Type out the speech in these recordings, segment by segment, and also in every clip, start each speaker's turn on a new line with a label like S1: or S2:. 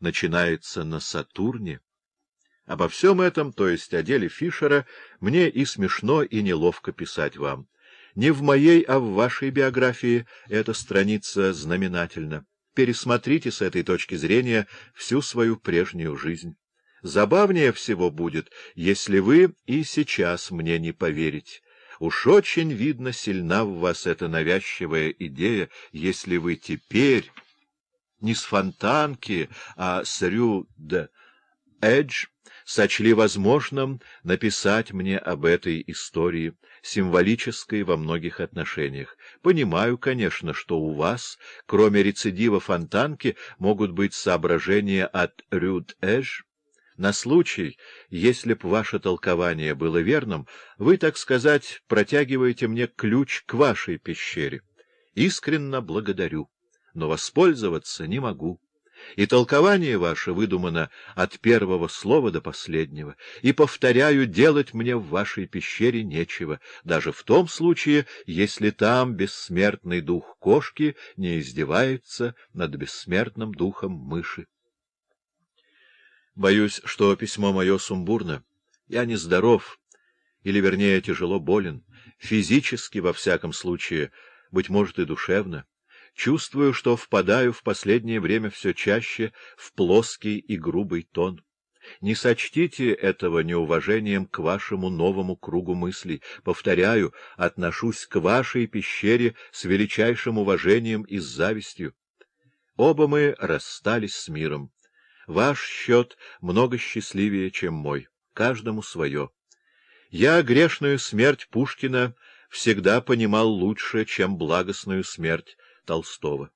S1: начинается на Сатурне. Обо всем этом, то есть о деле Фишера, мне и смешно, и неловко писать вам. Не в моей, а в вашей биографии эта страница знаменательна. Пересмотрите с этой точки зрения всю свою прежнюю жизнь. Забавнее всего будет, если вы и сейчас мне не поверите. Уж очень видно сильна в вас эта навязчивая идея, если вы теперь не с фонтанки, а с Рю-де Эдж сочли возможным написать мне об этой истории, символической во многих отношениях. Понимаю, конечно, что у вас, кроме рецидива фонтанки, могут быть соображения от Рюд-Эдж, на случай, если б ваше толкование было верным, вы, так сказать, протягиваете мне ключ к вашей пещере. Искренно благодарю, но воспользоваться не могу. И толкование ваше выдумано от первого слова до последнего, и, повторяю, делать мне в вашей пещере нечего, даже в том случае, если там бессмертный дух кошки не издевается над бессмертным духом мыши. Боюсь, что письмо мое сумбурно. Я нездоров, или, вернее, тяжело болен, физически, во всяком случае, быть может, и душевно. Чувствую, что впадаю в последнее время все чаще в плоский и грубый тон. Не сочтите этого неуважением к вашему новому кругу мыслей. Повторяю, отношусь к вашей пещере с величайшим уважением и с завистью. Оба мы расстались с миром. Ваш счет много счастливее, чем мой. Каждому свое. Я грешную смерть Пушкина всегда понимал лучше, чем благостную смерть Толстого.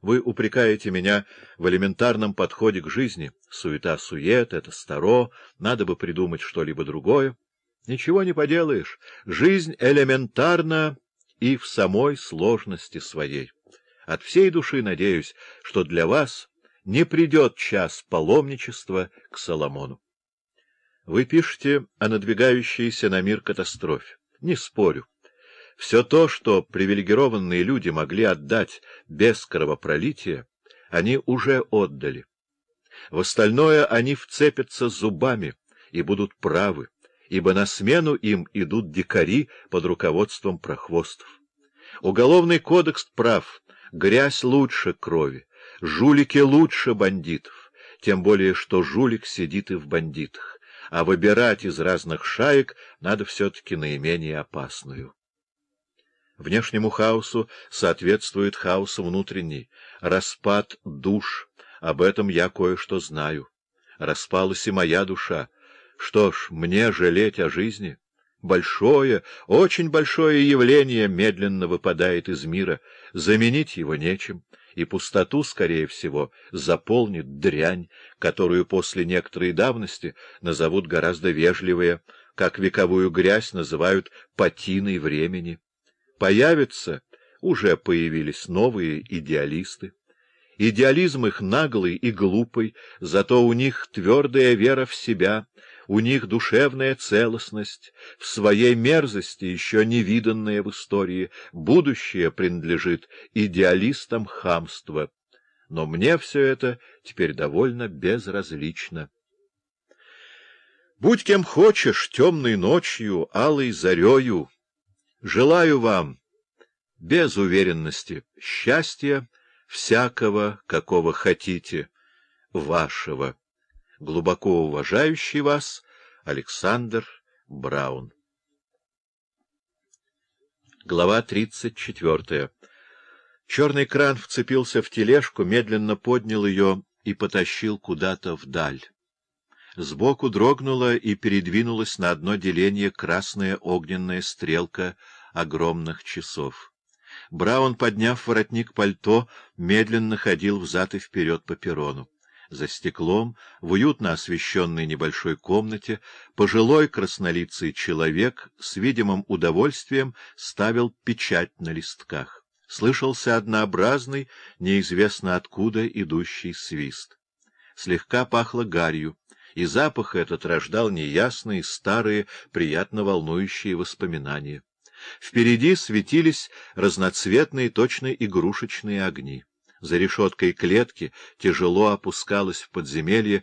S1: Вы упрекаете меня в элементарном подходе к жизни. Суета-сует — это старо, надо бы придумать что-либо другое. Ничего не поделаешь. Жизнь элементарна и в самой сложности своей. От всей души надеюсь, что для вас не придет час паломничества к Соломону. Вы пишете о надвигающейся на мир катастрофе. Не спорю. Все то, что привилегированные люди могли отдать без кровопролития, они уже отдали. В остальное они вцепятся зубами и будут правы, ибо на смену им идут дикари под руководством прохвостов. Уголовный кодекс прав, грязь лучше крови, Жулики лучше бандитов, тем более, что жулик сидит и в бандитах, а выбирать из разных шаек надо все-таки наименее опасную. Внешнему хаосу соответствует хаос внутренний, распад душ, об этом я кое-что знаю. Распалась и моя душа. Что ж, мне жалеть о жизни? Большое, очень большое явление медленно выпадает из мира, заменить его нечем и пустоту, скорее всего, заполнит дрянь, которую после некоторой давности назовут гораздо вежливее, как вековую грязь называют патиной времени. Появятся, уже появились новые идеалисты. Идеализм их наглый и глупый, зато у них твердая вера в себя — у них душевная целостность, в своей мерзости, еще не виданная в истории, будущее принадлежит идеалистам хамства. Но мне все это теперь довольно безразлично. Будь кем хочешь, темной ночью, алой зарею, желаю вам, без уверенности, счастья всякого, какого хотите, вашего глубоко уважающий вас Александр Браун. Глава 34. Черный кран вцепился в тележку, медленно поднял ее и потащил куда-то вдаль. Сбоку дрогнула и передвинулась на одно деление красная огненная стрелка огромных часов. Браун, подняв воротник пальто, медленно ходил взад и вперед по перрону. За стеклом, в уютно освещенной небольшой комнате, пожилой краснолицый человек с видимым удовольствием ставил печать на листках. Слышался однообразный, неизвестно откуда идущий свист. Слегка пахло гарью, и запах этот рождал неясные, старые, приятно волнующие воспоминания. Впереди светились разноцветные, точно игрушечные огни. за решеткой клетки тяжело опускалась в подземелье